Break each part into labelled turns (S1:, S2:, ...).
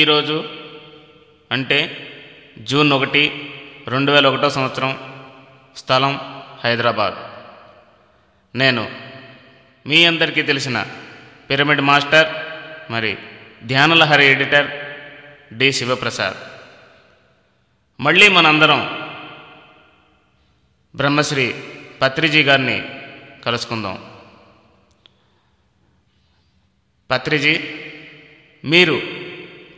S1: ఈరోజు అంటే జూన్ ఒకటి రెండు వేల ఒకటో సంవత్సరం స్థలం హైదరాబాద్. నేను మీ అందరికీ తెలిసిన పిరమిడ్ మాస్టర్ మరి ధ్యానలహరి ఎడిటర్ డి శివప్రసాద్. మళ్ళీ మనందరం బ్రహ్మశ్రీ పత్రిజీ గారిని కలుసుకుందాం. పత్రిజీ మీరు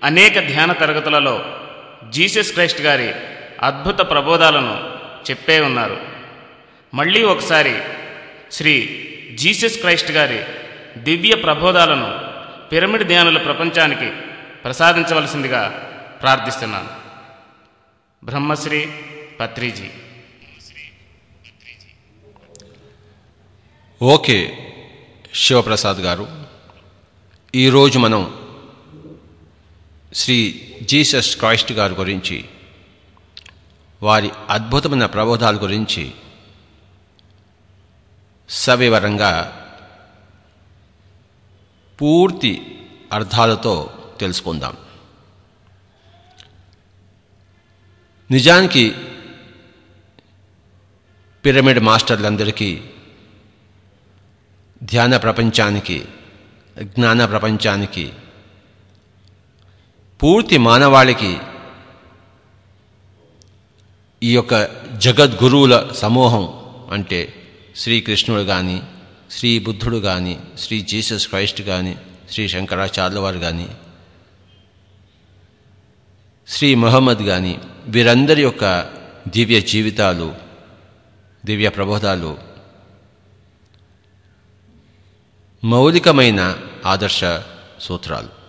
S1: అనేక ధ్యాన తరగతులలో జీసస్ క్రైస్ట్ గారి అద్భుత ప్రబోధాలను చెప్పే ఉన్నారు. మళ్ళీ ఒకసారి శ్రీ జీసస్ క్రైస్ట్ గారి దివ్య ప్రబోధాలను పిరమిడ్ ధ్యానుల ప్రపంచానికి ప్రసాదించవలసిందిగా ప్రార్థిస్తున్నాను. బ్రహ్మశ్రీ పత్రిజీ.
S2: ఓకే శివప్రసాద్ గారు ఈరోజు మనం శ్రీ జీసస్ క్రైస్ట్ గారి గురించి వారి అద్భుతమైన ప్రబోధాల గురించి సవివరంగా పూర్తి అర్థాలతో తెలుసుకుందాం. నిజానికి పిరమిడ్ మాస్టర్లందరికీ ధ్యాన ప్రపంచానికి జ్ఞాన ప్రపంచానికి పూర్తి మానవాళికి ఈ యొక్క జగద్గురువుల సమూహం అంటే శ్రీకృష్ణుడు కానీ శ్రీ బుద్ధుడు కానీ శ్రీ జీసస్ క్రైస్ట్ కానీ శ్రీ శంకరాచార్యుల వారు కానీ శ్రీ మహమ్మద్ కానీ వీరందరి యొక్క దివ్య జీవితాలు దివ్య ప్రబోధాలు మౌలికమైన ఆదర్శ సూత్రాలు.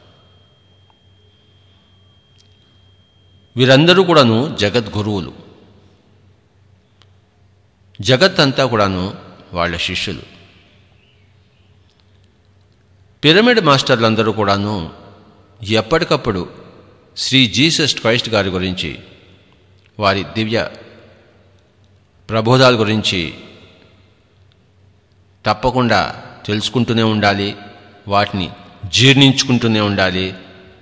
S2: వీరందరూ కూడాను జగద్గురువులు. జగత్ అంతా కూడాను వాళ్ళ శిష్యులు. పిరమిడ్ మాస్టర్లందరూ కూడాను ఎప్పటికప్పుడు శ్రీ జీసస్ క్రైస్ట్ గారి గురించి వారి దివ్య ప్రబోధాల గురించి తప్పకుండా తెలుసుకుంటూనే ఉండాలి వాటిని జీర్ణించుకుంటూనే ఉండాలి.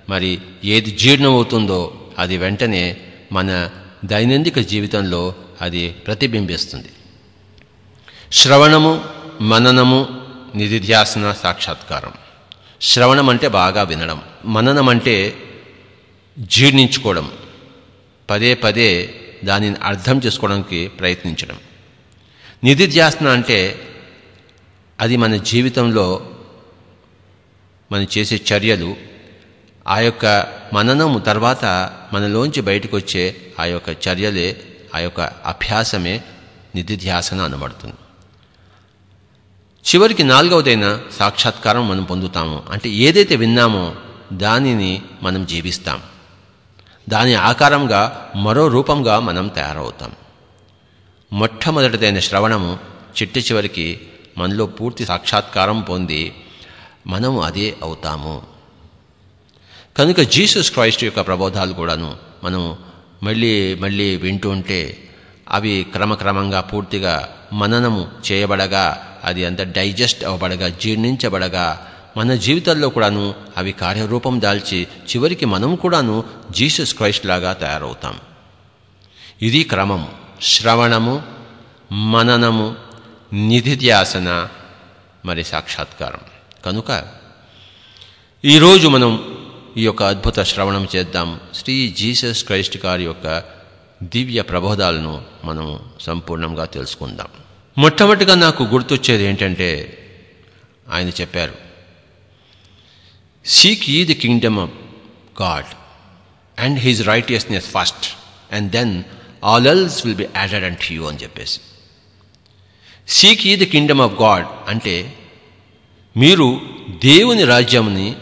S2: మరి ఏది జీర్ణమవుతుందో అది వెంటనే మన దైనందిక జీవితంలో అది ప్రతిబింబిస్తుంది. శ్రవణము మననము నిధిధ్యాసన సాక్షాత్కారం. శ్రవణం అంటే బాగా వినడం. మననం అంటే జీర్ణించుకోవడం. పదే పదే దానిని అర్థం చేసుకోవడానికి ప్రయత్నించడం. నిధిధ్యాసన అంటే అది మన జీవితంలో మనం చేసే చర్యలు ఆ యొక్క మననము తర్వాత మనలోంచి బయటకు వచ్చే ఆ యొక్క చర్యలే ఆ యొక్క అభ్యాసమే నిధిధ్యాసన అనబడుతుంది. చివరికి నాలుగవదైన సాక్షాత్కారం మనం పొందుతాము. అంటే ఏదైతే విన్నామో దానిని మనం జీవిస్తాం. దాని ఆకారంగా మరో రూపంగా మనం తయారవుతాం. మొట్టమొదటిదైన శ్రవణము చిట్టి చివరికి మనలో పూర్తి సాక్షాత్కారం పొంది మనము అదే అవుతాము. కనుక జీసస్ క్రైస్ట్ యొక్క ప్రబోధాలు కూడాను మనం మళ్ళీ మళ్ళీ వింటూ ఉంటే అవి క్రమక్రమంగా పూర్తిగా మననము చేయబడగా అది అంత డైజెస్ట్ అవ్వబడగా జీర్ణించబడగా మన జీవితాల్లో కూడాను అవి కార్యరూపం దాల్చి చివరికి మనం కూడాను జీసస్ క్రైస్ట్ లాగా తయారవుతాం. ఇది క్రమం శ్రవణము మననము నిధిధ్యాసన మరి సాక్షాత్కారం. కనుక ఈరోజు మనం ఈ యొక్క అద్భుత శ్రవణం చేద్దాం. శ్రీ జీసస్ క్రైస్ట్ గారి యొక్క దివ్య ప్రబోధాలను మనం సంపూర్ణంగా తెలుసుకుందాం. మొట్టమొదటిగా నాకు గుర్తొచ్చేది ఏంటంటే ఆయన చెప్పారు seek ye the kingdom of God and his righteousness first and then all else will be added and you అని చెప్పేసి. Seek ye the kingdom of God అంటే మీరు దేవుని రాజ్యంని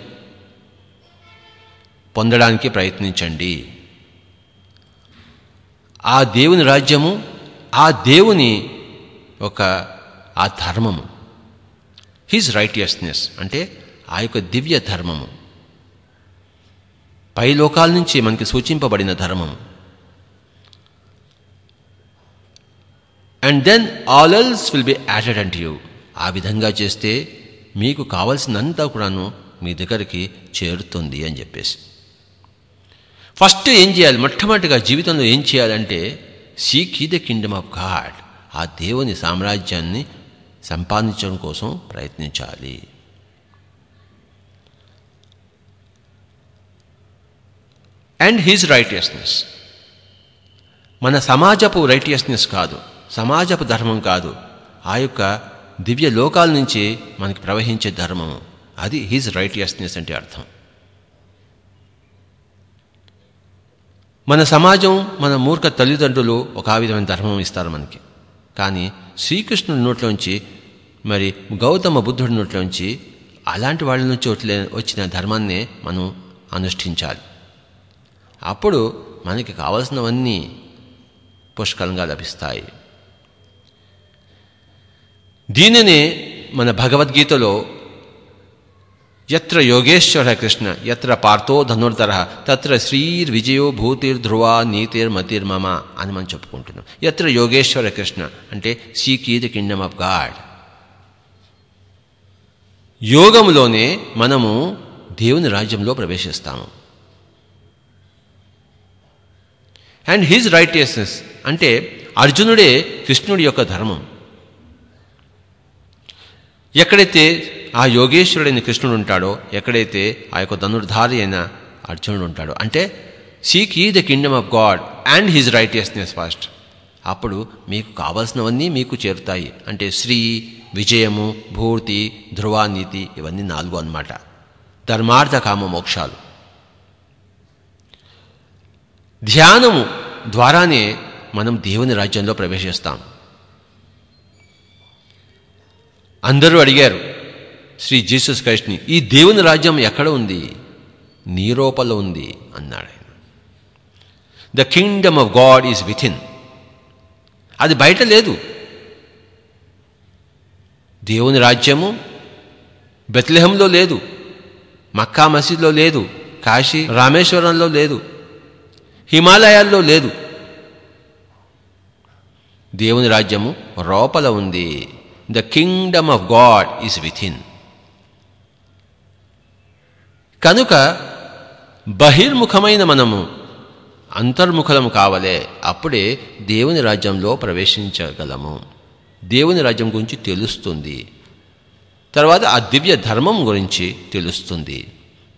S2: పొందడానికి ప్రయత్నించండి. ఆ దేవుని రాజ్యము ఆ దేవుని ఒక ఆ ధర్మము. హిజ్ రైటియస్నెస్ అంటే ఆ యొక్క దివ్య ధర్మము. పై లోకాల నుంచి మనకి సూచింపబడిన ధర్మము. And then all else will be added and you ఆ విధంగా చేస్తే మీకు కావలసినంతా కూడాను మీ దగ్గరికి చేరుతుంది అని చెప్పేసి. ఫస్ట్ ఏం చేయాలి? మొట్టమొదటిగా జీవితంలో ఏం చేయాలంటే seek ye the kingdom of God. ఆ దేవుని సామ్రాజ్యాన్ని సంపాదించడం కోసం ప్రయత్నించాలి. అండ్ హిజ్ రైటియస్నెస్ మన సమాజపు రైటియస్నెస్ కాదు సమాజపు ధర్మం కాదు. ఆ యొక్క దివ్య లోకాల నుంచి మనకి ప్రవహించే ధర్మము. అది హిజ్ రైటియస్నెస్ అంటే అర్థం. మన సమాజం మన మూర్ఖ తల్లిదండ్రులు ఒక విధమైన ధర్మం ఇస్తారు మనకి. కానీ శ్రీకృష్ణుడి నోట్లోంచి మరి గౌతమ బుద్ధుడి నోట్లోంచి అలాంటి వాళ్ళ నుంచి వచ్చిన ధర్మాన్నే మనం అనుష్ఠించాలి. అప్పుడు మనకి కావలసినవన్నీ పుష్కలంగా లభిస్తాయి. దీనినే మన భగవద్గీతలో ఎత్ర యోగేశ్వర కృష్ణ ఎత్ర పార్థో ధనుర్ధర తత్ర శ్రీర్ విజయో భూతిర్ధ్రువ నీతిర్మతిర్మమ అని మనం చెప్పుకుంటున్నాం. ఎత్ర యోగేశ్వర కృష్ణ అంటే seek ye the kingdom of God. యోగంలోనే మనము దేవుని రాజ్యంలో ప్రవేశిస్తాము. అండ్ హిజ్ రైటియస్నెస్ అంటే అర్జునుడే కృష్ణుడి యొక్క ధర్మం. ఎక్కడైతే ఆ యోగేశ్వరుడైన కృష్ణుడు ఉంటాడో ఎక్కడైతే ఆ యొక్క ధనుర్ధారి అయిన అర్జునుడు ఉంటాడో అంటే seek ye the kingdom of God and his righteousness first అప్పుడు మీకు కావలసినవన్నీ మీకు చేరుతాయి. అంటే శ్రీ విజయము భూర్తి ధ్రువానీతి ఇవన్నీ నాలుగు అన్నమాట. ధర్మార్థ కామ మోక్షాలు. ధ్యానము ద్వారానే మనం దేవుని రాజ్యంలో ప్రవేశిస్తాం. అందరూ అడిగారు శ్రీ జీసస్ క్రైస్ట్ని ఈ దేవుని రాజ్యం ఎక్కడ ఉంది? నీ ఉంది అన్నాడు ఆయన. The kingdom of God is within అది బయట లేదు. దేవుని రాజ్యము బెత్లెహంలో లేదు మక్కా మసీద్లో లేదు కాశీ రామేశ్వరంలో లేదు హిమాలయాల్లో లేదు. దేవుని రాజ్యము లోపల ఉంది. The kingdom of God is within కనుక బహిర్ముఖమైన మనము అంతర్ముఖలము కావలే అప్పుడే దేవుని రాజ్యంలో ప్రవేశించగలము. దేవుని రాజ్యం గురించి తెలుస్తుంది. తర్వాత ఆ దివ్య ధర్మం గురించి తెలుస్తుంది.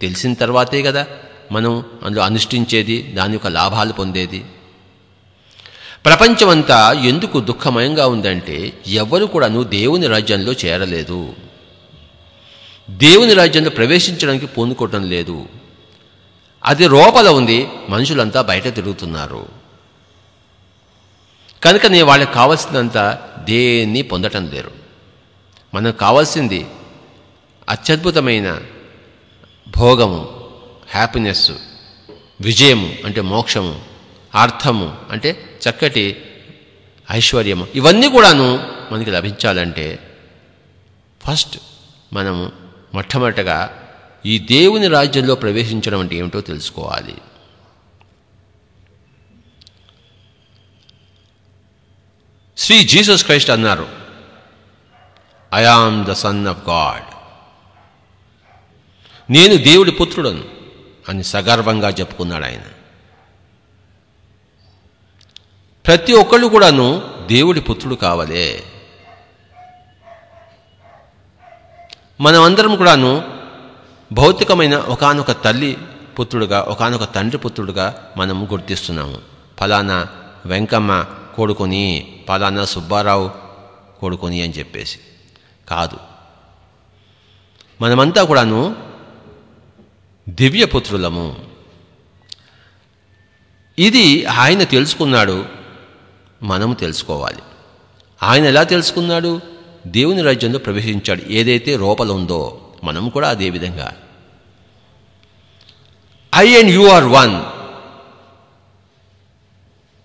S2: తెలిసిన తర్వాతే కదా మనం అందులో అనుష్ఠించేది దాని యొక్క లాభాలు పొందేది. ప్రపంచమంతా ఎందుకు దుఃఖమయంగా ఉందంటే ఎవరు కూడాను దేవుని రాజ్యంలో చేరలేదు. దేవుని రాజ్యంలో ప్రవేశించడానికి పొందుకోవటం లేదు. అది లోపల ఉంది మనుషులంతా బయట తిరుగుతున్నారు. కనుక నేను వాళ్ళకి కావాల్సినంత దేన్ని పొందటం లేరు మనకు కావాల్సింది అత్యద్భుతమైన భోగము హ్యాపీనెస్ విజయము అంటే మోక్షము అర్థము అంటే చక్కటి ఐశ్వర్యము. ఇవన్నీ కూడాను మనకి లభించాలంటే ఫస్ట్ మనము మొట్టమొదటగా ఈ దేవుని రాజ్యంలో ప్రవేశించడం అంటే ఏమిటో తెలుసుకోవాలి. శ్రీ జీసస్ క్రైస్ట్ అన్నారు I am the son of God నేను దేవుడి పుత్రుడను అని సగర్వంగా చెప్పుకున్నాడు ఆయన. ప్రతి ఒక్కళ్ళు కూడాను దేవుడి పుత్రుడు కావాలే. మనం అందరం కూడాను భౌతికమైన ఒకనొక తల్లి పుత్రుడుగా ఒకనొక తండ్రి పుత్రుడుగా మనం గుర్తిస్తున్నాము. ఫలానా వెంకమ్మ కొడుకుని ఫలానా సుబ్బారావు కొడుకుని అని చెప్పేసి. కాదు. మనమంతా కూడాను దివ్యపుత్రులము ఇది ఆయన తెలుసుకున్నాడు మనము తెలుసుకోవాలి. ఆయన ఎలా తెలుసుకున్నాడు? దేవుని రాజ్యంలో ప్రవేశించాడు. ఏదైతే లోపల ఉందో మనం కూడా అదే విధంగా. I and you are one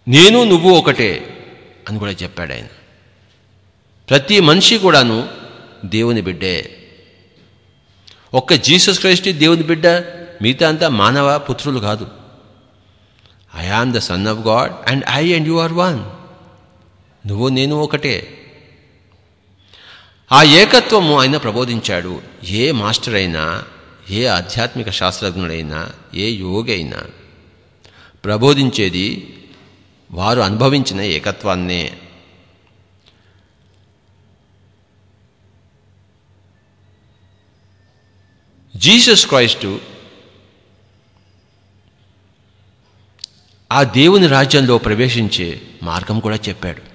S2: నేను నువ్వు ఒకటే అని కూడా చెప్పాడు ఆయన. ప్రతి మనిషి కూడాను దేవుని బిడ్డే. ఒక్క జీసస్ క్రైస్ట్ దేవుని బిడ్డ మిగతా అంతా మానవ పుత్రులు కాదు. I am the son of God and I and you are one నువ్వు నేను ఒకటే. ఆ ఏకత్వము ఆయన ప్రబోధించాడు. ఏ మాస్టర్ అయినా ఏ ఆధ్యాత్మిక శాస్త్రజ్ఞుడైనా ఏ యోగి అయినా ప్రబోధించేది వారు అనుభవించిన ఏకత్వాన్నే. జీసస్ క్రైస్టు ఆ దేవుని రాజ్యంలో ప్రవేశించే మార్గం కూడా చెప్పాడు.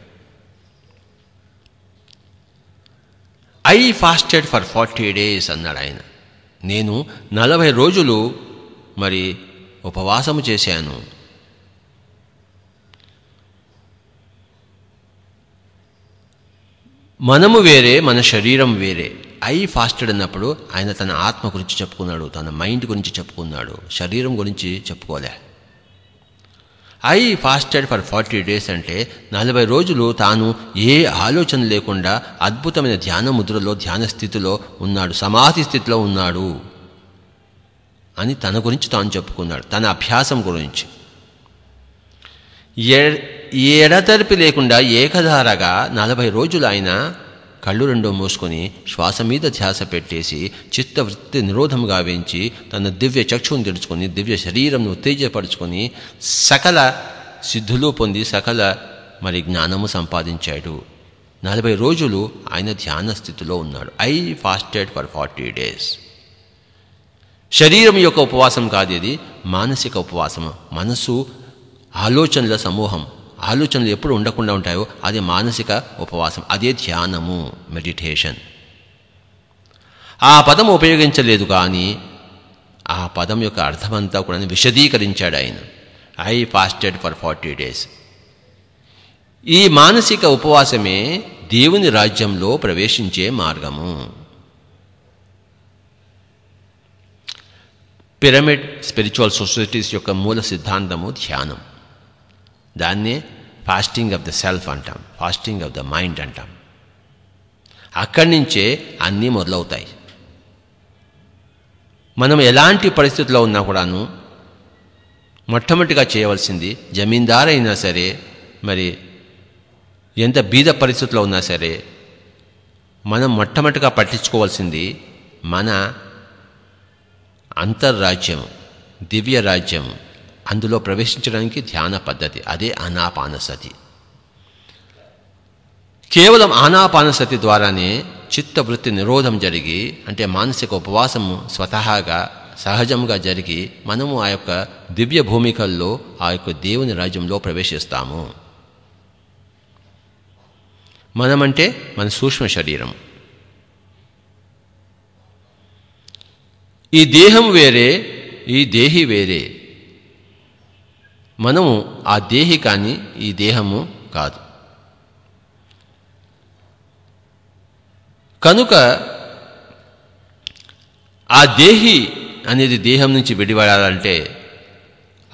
S2: I fasted for forty days అన్నాడు ఆయన. నేను నలభై రోజులు మరి ఉపవాసము చేశాను. మనము వేరే మన శరీరం వేరే. ఐ ఫాస్టెడ్ అన్నప్పుడు ఆయన తన ఆత్మ గురించి చెప్పుకున్నాడు తన మైండ్ గురించి చెప్పుకున్నాడు శరీరం గురించి చెప్పుకోలే. I fasted for forty days అంటే నలభై రోజులు తాను ఏ ఆలోచన లేకుండా అద్భుతమైన ధ్యాన ముద్రలో ధ్యాన స్థితిలో ఉన్నాడు సమాధి స్థితిలో ఉన్నాడు అని తన గురించి తాను చెప్పుకున్నాడు తన అభ్యాసం గురించి. ఎడతెరిపి లేకుండా ఏకధారగా నలభై రోజులు ఆయన కళ్ళు రెండో మూసుకొని శ్వాస మీద ధ్యాస పెట్టేసి చిత్తవృత్తి నిరోధం గావించి తన దివ్య చక్షువును తెరుచుకొని దివ్య శరీరంను ఉత్తేజపరుచుకొని సకల సిద్ధులు పొంది సకల మరి జ్ఞానము సంపాదించాడు. నలభై రోజులు ఆయన ధ్యాన స్థితిలో ఉన్నాడు. I fasted for forty days. శరీరం యొక్క ఉపవాసం కాదు ఇది మానసిక ఉపవాసం మనసు ఆలోచనల సమూహం. ఆలోచనలు ఎప్పుడు ఉండకుండా ఉంటాయో అది మానసిక ఉపవాసం అదే ధ్యానము మెడిటేషన్ ఆ పదం ఉపయోగించలేదు కానీ ఆ పదం యొక్క అర్థమంతా కూడా విశదీకరించాడు ఆయన. I fasted for forty days ఈ మానసిక ఉపవాసమే దేవుని రాజ్యంలో ప్రవేశించే మార్గము. పిరమిడ్ స్పిరిచువల్ సొసైటీస్ యొక్క మూల సిద్ధాంతము ధ్యానం. దాన్నే ఫాస్టింగ్ ఆఫ్ ద సెల్ఫ్ అంటాం ఫాస్టింగ్ ఆఫ్ ద మైండ్ అంటాం. అక్కడి నుంచే అన్నీ మొదలవుతాయి. మనం ఎలాంటి పరిస్థితుల్లో ఉన్నా కూడాను మొట్టమొదటిగా చేయవలసింది జమీందార్ అయినా సరే మరి ఎంత బీద పరిస్థితుల్లో ఉన్నా సరే మనం మొట్టమొదటిగా పట్టించుకోవాల్సింది మన అంతర్రాజ్యం దివ్య రాజ్యం అందులో ప్రవేశించడానికి ధ్యాన పద్ధతి. అదే ఆనాపానసతి. కేవలం ఆనాపానసతి ద్వారానే చిత్తవృత్తి నిరోధం జరిగి అంటే మానసిక ఉపవాసము స్వతహాగా సహజంగా జరిగి మనము ఆ యొక్క దివ్య భూమికల్లో ఆ యొక్క దేవుని రాజ్యంలో ప్రవేశిస్తాము. మనమంటే మన సూక్ష్మ శరీరం. ఈ దేహం వేరే ఈ దేహి వేరే. మనము ఆ దేహి కానీ ఈ దేహము కాదు. కనుక ఆ దేహి అనేది దేహం నుంచి విడిపడాలంటే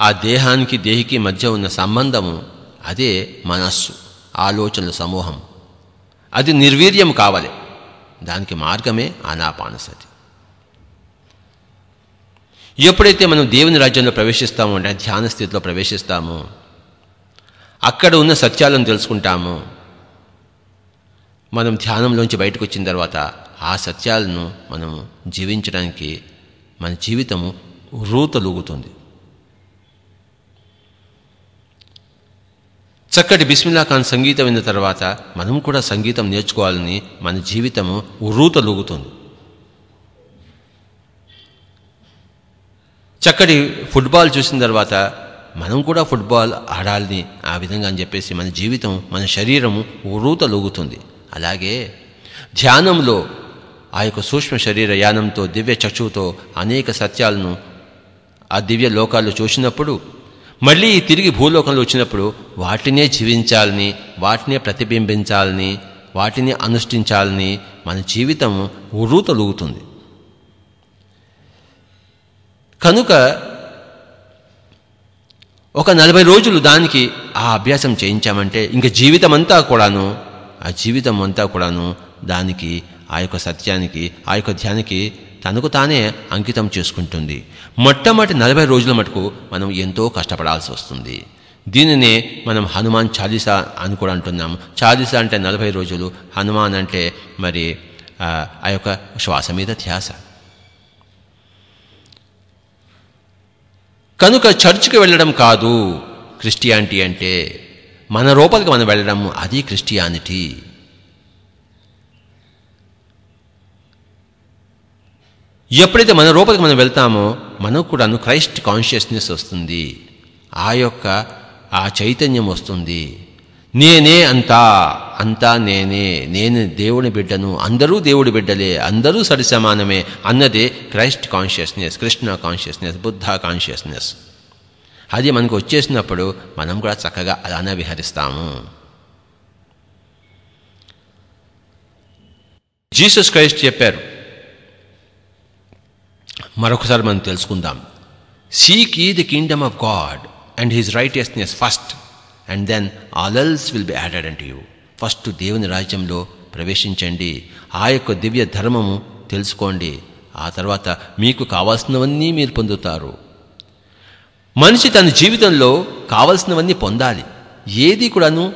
S2: ఆ దేహానికి దేహికి మధ్య ఉన్న సంబంధము అదే మనస్సు ఆలోచనల సమూహం. అది నిర్వీర్యం కావాలి. దానికి మార్గమే ఆనాపానసతి. ఎప్పుడైతే మనం దేవుని రాజ్యంలో ప్రవేశిస్తామో అంటే ధ్యాన స్థితిలో ప్రవేశిస్తామో అక్కడ ఉన్న సత్యాలను తెలుసుకుంటాము మనం ధ్యానంలోంచి బయటకు వచ్చిన తర్వాత ఆ సత్యాలను మనం జీవించడానికి మన జీవితము రూతలుగుతుంది చక్కటి బిస్మిల్లా ఖాన్ సంగీతం విన్న తర్వాత మనం కూడా సంగీతం నేర్చుకోవాలని మన జీవితము రూతలుగుతుంది చక్కటి ఫుట్బాల్ చూసిన తర్వాత మనం కూడా ఫుట్బాల్ ఆడాలని ఆ విధంగా అని చెప్పేసి మన జీవితం మన శరీరము ఉర్రూతలుగుతుంది అలాగే ధ్యానంలో ఆ యొక్క సూక్ష్మ శరీర యానంతో దివ్య చక్షువుతో అనేక సత్యాలను ఆ దివ్య లోకాల్లో చూసినప్పుడు మళ్ళీ తిరిగి భూలోకంలో వచ్చినప్పుడు వాటినే జీవించాలని వాటినే ప్రతిబింబించాలని వాటిని అనుష్ఠించాలని మన జీవితం ఉర్రూతలుగుతుంది కనుక ఒక నలభై రోజులు దానికి ఆ అభ్యాసం చేయించామంటే ఇంక జీవితం అంతా కూడాను ఆ జీవితం అంతా కూడాను దానికి ఆ యొక్క సత్యానికి ఆ యొక్క ధ్యానికి తనకు తానే అంకితం చేసుకుంటుంది. మొట్టమొదటి నలభై రోజుల మటుకు మనం ఎంతో కష్టపడాల్సి వస్తుంది. దీనినే మనం హనుమాన్ చాలీసా అని కూడా అంటున్నాము చాలీసా అంటే నలభై రోజులు హనుమాన్ అంటే మరి ఆ యొక్క శ్వాస మీద ధ్యాస. కనుక చర్చికి వెళ్ళడం కాదు క్రిస్టియానిటీ అంటే. మన రూపలికి మనం వెళ్ళడం అది క్రిస్టియానిటీ. ఎప్పుడైతే మన రూపలికి మనం వెళ్తామో మనకు కూడాను క్రైస్ట్ కాన్షియస్నెస్ వస్తుంది. ఆ యొక్క ఆ చైతన్యం వస్తుంది. నేనే అంతా. అంతా నేనే నేను దేవుని బిడ్డను అందరూ దేవుడి బిడ్డలే అందరూ సరిసమానమే అన్నదే Christ consciousness Krishna consciousness Buddha consciousness. అది మనకు వచ్చేసినప్పుడు మనం కూడా చక్కగా అలానే విహరిస్తాము. జీసస్ క్రైస్ట్ చెప్పారు. మరొకసారి మనం తెలుసుకుందాం. Seek ye the kingdom of God and his righteousness first and then all else will be added and you first దేవుని రాజ్యంలో ప్రవేశించండి. ఆ యొక్క దివ్య ధర్మము తెలుసుకోండి. ఆ తర్వాత మీకు కావాల్సినవన్నీ మీరు పొందుతారు. మనిషి తన జీవితంలో కావలసినవన్నీ పొందాలి. ఏది కూడాను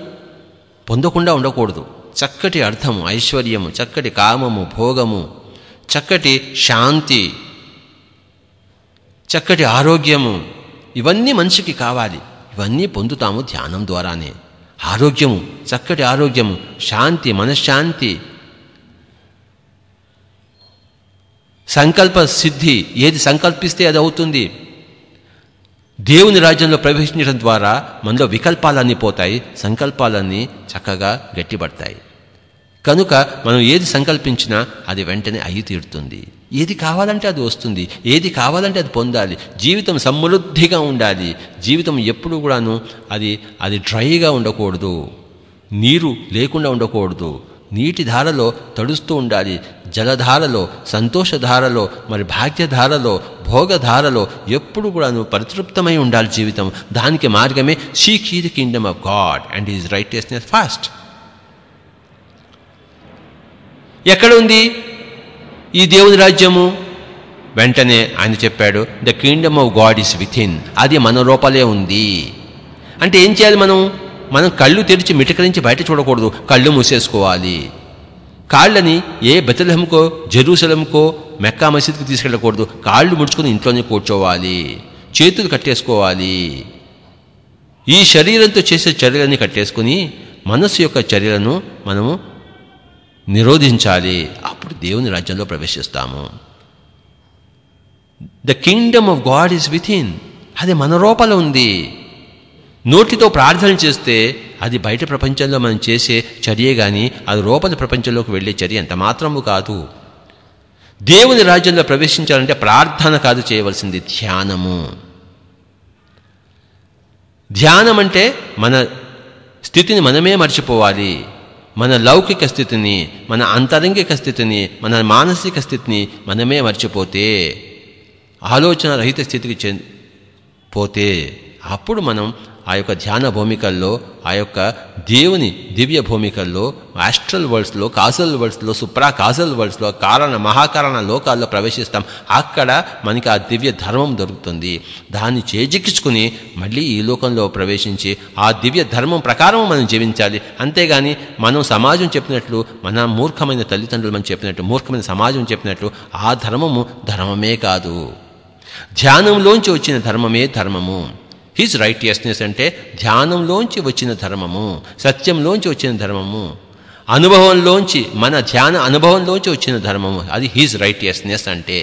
S2: పొందకుండా ఉండకూడదు. చక్కటి అర్థము ఐశ్వర్యము చక్కటి కామము భోగము చక్కటి శాంతి చక్కటి ఆరోగ్యము ఇవన్నీ మనిషికి కావాలి. ఇవన్నీ పొందుతాము ధ్యానం ద్వారానే. ఆరోగ్యము చక్కటి ఆరోగ్యము శాంతి మనశ్శాంతి. సంకల్ప సిద్ధి ఏది సంకల్పిస్తే అది అవుతుంది. దేవుని రాజ్యంలో ప్రవేశించడం ద్వారా మనలో వికల్పాలన్నీ పోతాయి సంకల్పాలన్నీ చక్కగా గట్టిపడతాయి. కనుక మనం ఏది సంకల్పించినా అది వెంటనే అయి తీరుతుంది. ఏది కావాలంటే అది వస్తుంది. ఏది కావాలంటే అది పొందాలి. జీవితం సమృద్ధిగా ఉండాలి. జీవితం ఎప్పుడు కూడాను అది అది డ్రైగా ఉండకూడదు. నీరు లేకుండా ఉండకూడదు. నీటి ధారలో తడుస్తూ ఉండాలి. జలధారలో సంతోషధారలో మరి భాగ్యధారలో భోగధారలో ఎప్పుడు కూడాను పరితృప్తమై ఉండాలి జీవితం. దానికి మార్గమే seek ye the kingdom of God and is righteousness fast. ఎక్కడ ఉంది ఈ దేవుని రాజ్యము? వెంటనే ఆయన చెప్పాడు the kingdom of God is within అది మన రూపాలే ఉంది. అంటే ఏం చేయాలి మనం? మనం కళ్ళు తెరిచి మిటకరించి బయట చూడకూడదు కళ్ళు మూసేసుకోవాలి. కాళ్ళని ఏ బెతలహంకో జెరూసలంకో మెక్కా మసీద్కి తీసుకెళ్ళకూడదు కాళ్ళు ముడుచుకొని ఇంట్లోనే కూర్చోవాలి చేతులు కట్టేసుకోవాలి. ఈ శరీరంతో చేసే చర్యలని కట్టేసుకుని మనస్సు యొక్క చర్యలను మనము నిరోధించాలి. అప్పుడు దేవుని రాజ్యంలో ప్రవేశిస్తాము. The kingdom of God is within అది మన లోపల ఉంది. నోటితో ప్రార్థన చేస్తే అది బయట ప్రపంచంలో మనం చేసే చర్యే కానీ అది రూపల ప్రపంచంలోకి వెళ్ళే చర్య ఎంత మాత్రము కాదు. దేవుని రాజ్యంలో ప్రవేశించాలంటే ప్రార్థన కాదు చేయవలసింది ధ్యానము. ధ్యానం అంటే మన స్థితిని మనమే మర్చిపోవాలి. మన లౌకిక స్థితిని మన అంతరంగిక స్థితిని మన మానసిక స్థితిని మనమే మర్చిపోతే ఆలోచన రహిత స్థితికి చె పోతే అప్పుడు మనం ఆ యొక్క ధ్యాన భూమికల్లో ఆ యొక్క దేవుని దివ్య భూమికల్లో ఆస్ట్రల్ వరల్డ్స్లో కాజల్ వరల్డ్స్లో సుప్రా కాజల్ వరల్డ్స్లో కారణ మహాకారణ లోకాల్లో ప్రవేశిస్తాం. అక్కడ మనకి ఆ దివ్య ధర్మం దొరుకుతుంది. దాన్ని చేజిక్కించుకుని మళ్ళీ ఈ లోకంలో ప్రవేశించి ఆ దివ్య ధర్మం ప్రకారం మనం జీవించాలి. అంతేగాని మనం సమాజం చెప్పినట్లు మన మూర్ఖమైన తల్లిదండ్రులు మనం చెప్పినట్టు మూర్ఖమైన సమాజం చెప్పినట్లు ఆ ధర్మము ధర్మమే కాదు. ధ్యానంలోంచి వచ్చిన ధర్మమే ధర్మము. హిజ్ రైటియస్నెస్ అంటే ధ్యానంలోంచి వచ్చిన ధర్మము సత్యంలోంచి వచ్చిన ధర్మము అనుభవంలోంచి మన ధ్యాన అనుభవంలోంచి వచ్చిన ధర్మము అది హిజ్ రైటియస్నెస్ అంటే.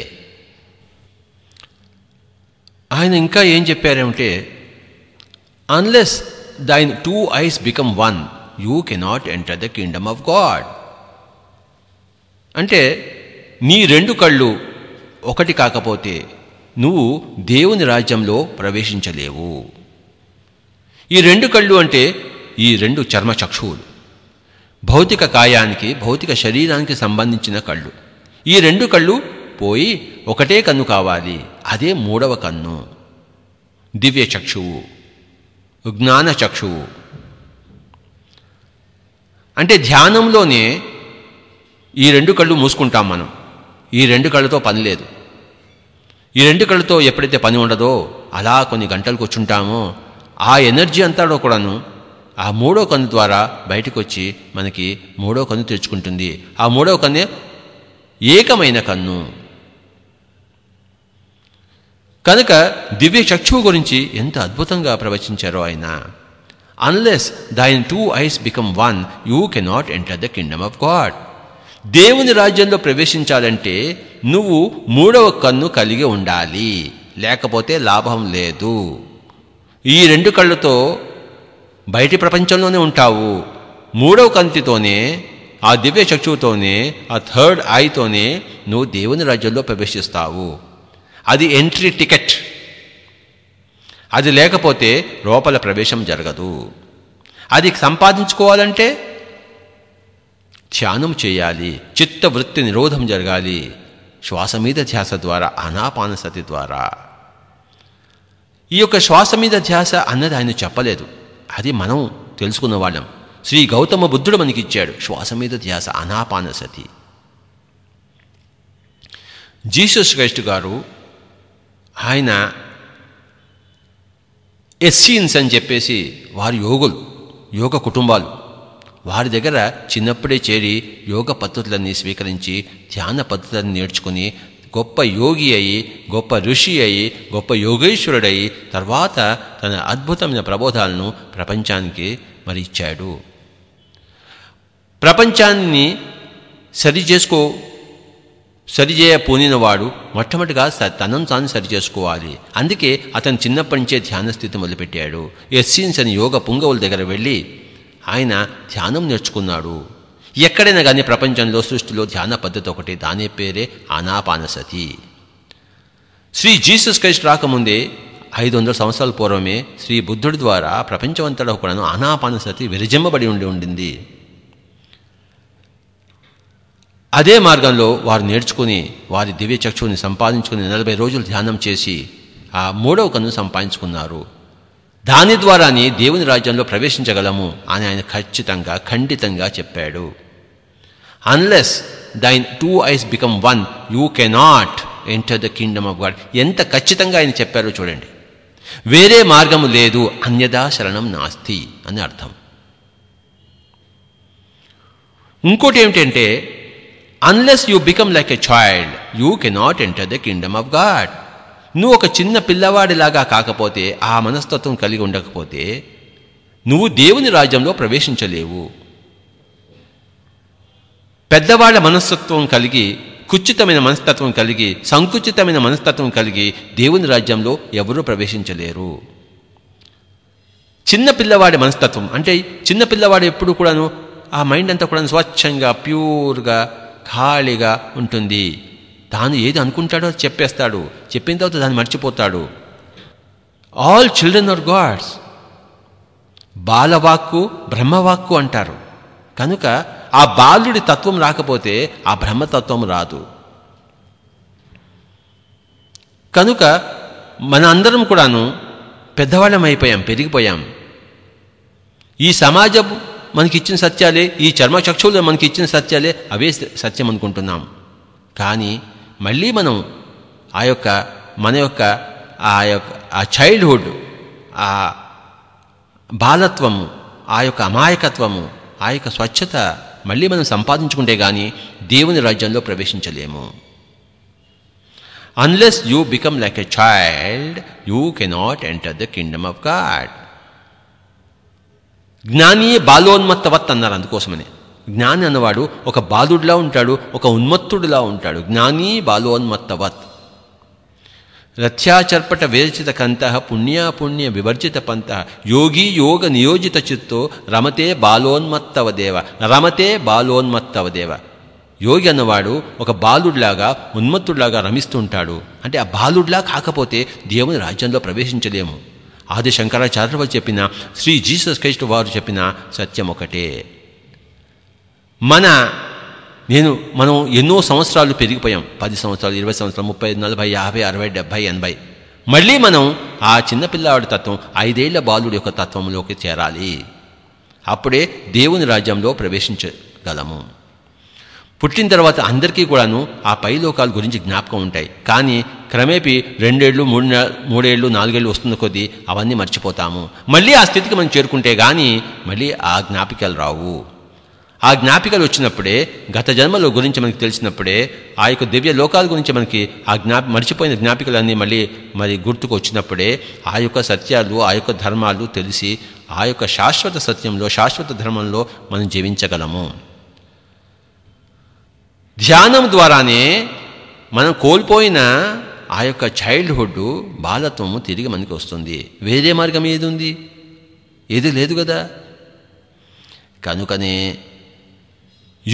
S2: ఆయన ఇంకా ఏం చెప్పారంటే unless thine two eyes become one you cannot enter the kingdom of God అంటే నీ రెండు కళ్ళు ఒకటి కాకపోతే నువ్వు దేవుని రాజ్యంలో ప్రవేశించలేవు. ఈ రెండు కళ్ళు అంటే ఈ రెండు చర్మ చక్షువులు భౌతిక కాయానికి భౌతిక శరీరానికి సంబంధించిన కళ్ళు. ఈ రెండు కళ్ళు పోయి ఒకటే కన్ను కావాలి అదే మూడవ కన్ను. దివ్య చక్షువు జ్ఞాన చక్షువు. అంటే ధ్యానంలోనే ఈ రెండు కళ్ళు మూసుకుంటాం మనం. ఈ రెండు కళ్ళతో పని లేదు. ఈ రెండు కళ్ళతో ఎప్పుడైతే పని ఉండదో అలా కొన్ని గంటలు కూర్చుంటామో ఆ ఎనర్జీ అంతా కూడాను ఆ మూడో కన్ను ద్వారా బయటకు వచ్చి మనకి మూడో కన్ను తెరుచుకుంటుంది. ఆ మూడవ కన్నే ఏకమైన కన్ను. కనుక దివ్య చక్షువు గురించి ఎంత అద్భుతంగా ప్రవచించారో ఆయన. Unless thine two eyes become one you cannot enter the kingdom of God దేవుని రాజ్యంలో ప్రవేశించాలంటే నువ్వు మూడవ కన్ను కలిగి ఉండాలి. లేకపోతే లాభం లేదు. ఈ రెండు కళ్ళతో బయటి ప్రపంచంలోనే ఉంటావు. మూడవ కంతితోనే ఆ దివ్య చక్షువుతోనే ఆ థర్డ్ ఐతోనే నువ్వు దేవుని రాజ్యంలో ప్రవేశిస్తావు. అది ఎంట్రీ టికెట్. అది లేకపోతే లోపల ప్రవేశం జరగదు. అది సంపాదించుకోవాలంటే ధ్యానం చేయాలి చిత్తవృత్తి నిరోధం జరగాలి. శ్వాస మీద ధ్యాస ద్వారా అనాపానసతి ద్వారా. ఈ యొక్క శ్వాస మీద ధ్యాస అన్నది ఆయన చెప్పలేదు. అది మనం తెలుసుకున్న వాళ్ళం. శ్రీ గౌతమ బుద్ధుడు మనకిచ్చాడు శ్వాస మీద ధ్యాస అనాపానసతి జీసస్ క్రైస్ట్ గారు ఆయన ఎస్సీన్స్ అని చెప్పేసి వారి యోగులు యోగ కుటుంబాలు. వారి దగ్గర చిన్నప్పుడే చేరి యోగ పద్ధతులన్నీ స్వీకరించి ధ్యాన పద్ధతులను నేర్చుకుని గొప్ప యోగి అయి గొప్ప ఋషి అయి గొప్ప యోగేశ్వరుడయి తర్వాత తన అద్భుతమైన ప్రబోధాలను ప్రపంచానికి మరి ఇచ్చాడు ప్రపంచాన్ని సరి చేసుకో సరిచేయ పూనినవాడు మొట్టమొదటిగా తనను తాను సరి చేసుకోవాలి. అందుకే అతను చిన్నప్పటి నుంచే ధ్యాన స్థితి మొదలుపెట్టాడు. ఎస్సీన్స్ అని యోగ పుంగవుల దగ్గర వెళ్ళి ఆయన ధ్యానం నేర్చుకున్నాడు. ఎక్కడైనా కానీ ప్రపంచంలో సృష్టిలో ధ్యాన పద్ధతి ఒకటి దాని పేరే ఆనాపానసతి. శ్రీ జీసస్ క్రైస్ట్ రాకముందే ఐదు వందల సంవత్సరాల పూర్వమే శ్రీ బుద్ధుడి ద్వారా ప్రపంచమంతటా కూడాను ఆనాపానసతి విరజిమ్మబడి ఉండి ఉండింది. అదే మార్గంలో వారు నేర్చుకుని వారి దివ్య చక్షువుని సంపాదించుకుని నలభై రోజులు ధ్యానం చేసి ఆ మూడవ కన్ను సంపాదించుకున్నారు. దాని ద్వారానే దేవుని రాజ్యంలో ప్రవేశించగలము అని ఆయన ఖచ్చితంగా ఖండితంగా చెప్పాడు. Unless thine two eyes become one you cannot enter the kingdom of God ఎంత ఖచ్చితంగా ఆయన చెప్పారో చూడండి. వేరే మార్గము లేదు అన్యదా శరణం నాస్తి అని అర్థం. ఇంకోటి ఏమిటంటే unless you become like a child you cannot enter the kingdom of God నువ్వు ఒక చిన్న పిల్లవాడిలాగా కాకపోతే ఆ మనస్తత్వం కలిగి ఉండకపోతే నువ్వు దేవుని రాజ్యంలో ప్రవేశించలేవు. పెద్దవాళ్ళ మనస్తత్వం కలిగి కుచితమైన మనస్తత్వం కలిగి సంకుచితమైన మనస్తత్వం కలిగి దేవుని రాజ్యంలో ఎవరూ ప్రవేశించలేరు. చిన్న పిల్లవాడి మనస్తత్వం అంటే చిన్న పిల్లవాడు ఎప్పుడు కూడాను ఆ మైండ్ అంతా కూడా స్వచ్ఛంగా ప్యూర్గా ఖాళీగా ఉంటుంది. తాను ఏది అనుకుంటాడో చెప్పేస్తాడు. చెప్పిన తర్వాత దాన్ని మర్చిపోతాడు. ఆల్ చిల్డ్రన్ ఆర్ గాడ్స్ బాలవాక్కు బ్రహ్మవాక్కు అంటారు. కనుక ఆ బాలుడి తత్వం రాకపోతే ఆ బ్రహ్మతత్వం రాదు. కనుక మన అందరం కూడాను పెద్దవాళ్ళం అయిపోయాం పెరిగిపోయాం. ఈ సమాజం మనకిచ్చిన సత్యాలే ఈ చర్మచక్షువులు మనకి ఇచ్చిన సత్యాలే అవే సత్యం అనుకుంటున్నాం. కానీ మళ్ళీ మనం ఆ యొక్క మన యొక్క ఆ యొక్క ఆ చైల్డ్హుడ్ ఆ బాలత్వము ఆ యొక్క అమాయకత్వము ఆ యొక్క స్వచ్ఛత మళ్ళీ మనం సంపాదించుకుంటే కానీ దేవుని రాజ్యంలో ప్రవేశించలేము. Unless you become like a child you cannot enter the kingdom of God జ్ఞాని బాలోన్మత్తవత్ అన్నారు అందుకోసమనే. జ్ఞాని అన్నవాడు ఒక బాలుడిలా ఉంటాడు ఒక ఉన్మత్తుడిలా ఉంటాడు. జ్ఞాని బాలోన్మత్తవత్. రథ్యాచర్పట విరచిత కంత పుణ్యాపుణ్య వివర్జిత పంత. యోగి యోగ నియోజిత చిత్తో రమతే బాలోన్మత్తవదేవ రమతే బాలోన్మత్తవదేవ. యోగి అన్నవాడు ఒక బాలుడిలాగా ఉన్మత్తుడిలాగా రమిస్తుంటాడు. అంటే ఆ బాలుడిలా కాకపోతే దేవుని రాజ్యంలో ప్రవేశించలేము. ఆది శంకరాచార్యులు చెప్పిన శ్రీ జీసస్ క్రైస్ట్ వారు చెప్పిన సత్యం ఒకటే. మన నేను మనం ఎన్నో సంవత్సరాలు పెరిగిపోయాం. పది సంవత్సరాలు ఇరవై సంవత్సరాలు ముప్పై నలభై యాభై అరవై డెబ్భై ఎనభై. మళ్ళీ మనం ఆ చిన్నపిల్లవాడి తత్వం ఐదేళ్ళ బాలుడి యొక్క తత్వంలోకి చేరాలి. అప్పుడే దేవుని రాజ్యంలో ప్రవేశించగలము. పుట్టిన తర్వాత అందరికీ కూడాను ఆ పైలోకాల గురించి జ్ఞాపకం ఉంటాయి. కానీ క్రమేపీ రెండేళ్ళు మూడు మూడేళ్ళు నాలుగేళ్ళు వస్తున్న కొద్దీ అవన్నీ మర్చిపోతాము. మళ్ళీ ఆ స్థితికి మనం చేరుకుంటే కానీ మళ్ళీ ఆ జ్ఞాపికలు రావు. ఆ జ్ఞాపికలు వచ్చినప్పుడే గత జన్మల గురించి మనకి తెలిసినప్పుడే ఆ యొక్క దివ్య లోకాల గురించి మనకి ఆ జ్ఞా మర్చిపోయిన జ్ఞాపికలన్నీ మళ్ళీ మరి గుర్తుకు వచ్చినప్పుడే ఆ యొక్క సత్యాలు ఆ యొక్క ధర్మాలు తెలిసి ఆ యొక్క శాశ్వత సత్యంలో శాశ్వత ధర్మంలో మనం జీవించగలము. ధ్యానం ద్వారానే మనం కోల్పోయిన ఆ యొక్క చైల్డ్హుడ్ బాలత్వము తిరిగి మనకి వస్తుంది. వేరే మార్గం ఏది ఉంది ఏది లేదు కదా? కనుకనే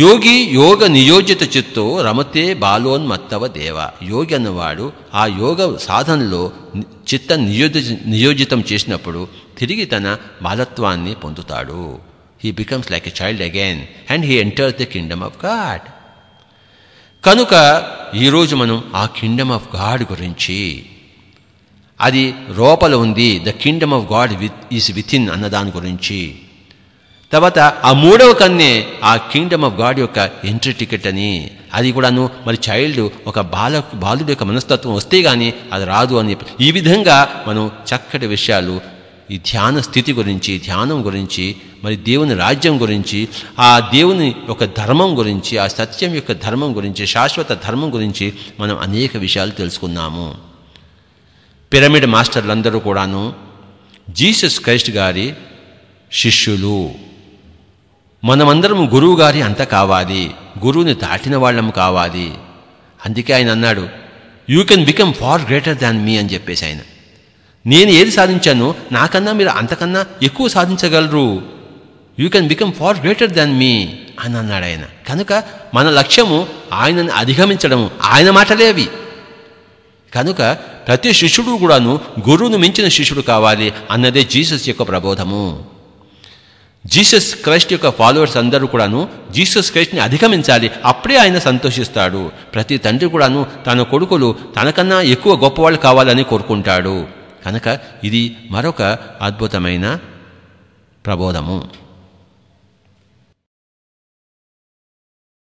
S2: యోగి యోగ నియోజిత చిత్తో రమతే బాలోన్మత్తవ దేవ. యోగి అన్నవాడు ఆ యోగ సాధనలో చిత్త నియోజ నియోజితం చేసినప్పుడు తిరిగి తన బాలత్వాన్ని పొందుతాడు. He becomes like a child again and he enters the kingdom of God కనుక ఈరోజు మనం ఆ కింగ్డమ్ ఆఫ్ గాడ్ గురించి అది లోపల ఉంది the kingdom of God with is within అన్నదాని గురించి. తర్వాత ఆ మూడవ కన్నే ఆ కింగ్డమ్ ఆఫ్ గాడ్ యొక్క ఎంట్రీ టికెట్ అని. అది కూడాను మరి చైల్డ్ ఒక బాల బాలుడి యొక్క మనస్తత్వం వస్తే కానీ అది రాదు అని ఈ విధంగా మనం చక్కటి విషయాలు ఈ ధ్యాన స్థితి గురించి ధ్యానం గురించి మరి దేవుని రాజ్యం గురించి ఆ దేవుని యొక్క ధర్మం గురించి ఆ సత్యం యొక్క ధర్మం గురించి శాశ్వత ధర్మం గురించి మనం అనేక విషయాలు తెలుసుకున్నాము. పిరమిడ్ మాస్టర్లందరూ కూడాను జీసస్ క్రైస్ట్ గారి శిష్యులు. మనమందరం గురువుగారి అంత కావాలి. గురువుని దాటిన వాళ్ళం కావాలి. అందుకే ఆయన అన్నాడు you can become far greater than me అని చెప్పేసి ఆయన. నేను ఏది సాధించానో నాకన్నా మీరు అంతకన్నా ఎక్కువ సాధించగలరు. You can become far greater than me అని అన్నాడు ఆయన. కనుక మన లక్ష్యము ఆయనను అధిగమించడం ఆయన మాటలే అవి. కనుక ప్రతి శిష్యుడు కూడాను గురువును మించిన శిష్యుడు కావాలి అన్నదే జీసస్ యొక్క ప్రబోధము. జీసస్ క్రైస్ట్ యొక్క ఫాలోవర్స్ అందరూ కూడాను జీసస్ క్రైస్ట్ని అధిగమించాలి. అప్పుడే ఆయన సంతోషిస్తాడు. ప్రతి తండ్రి కూడాను తన కొడుకులు తనకన్నా ఎక్కువ గొప్పవాళ్ళు కావాలని కోరుకుంటాడు. కనుక ఇది మరొక అద్భుతమైన ప్రబోధము.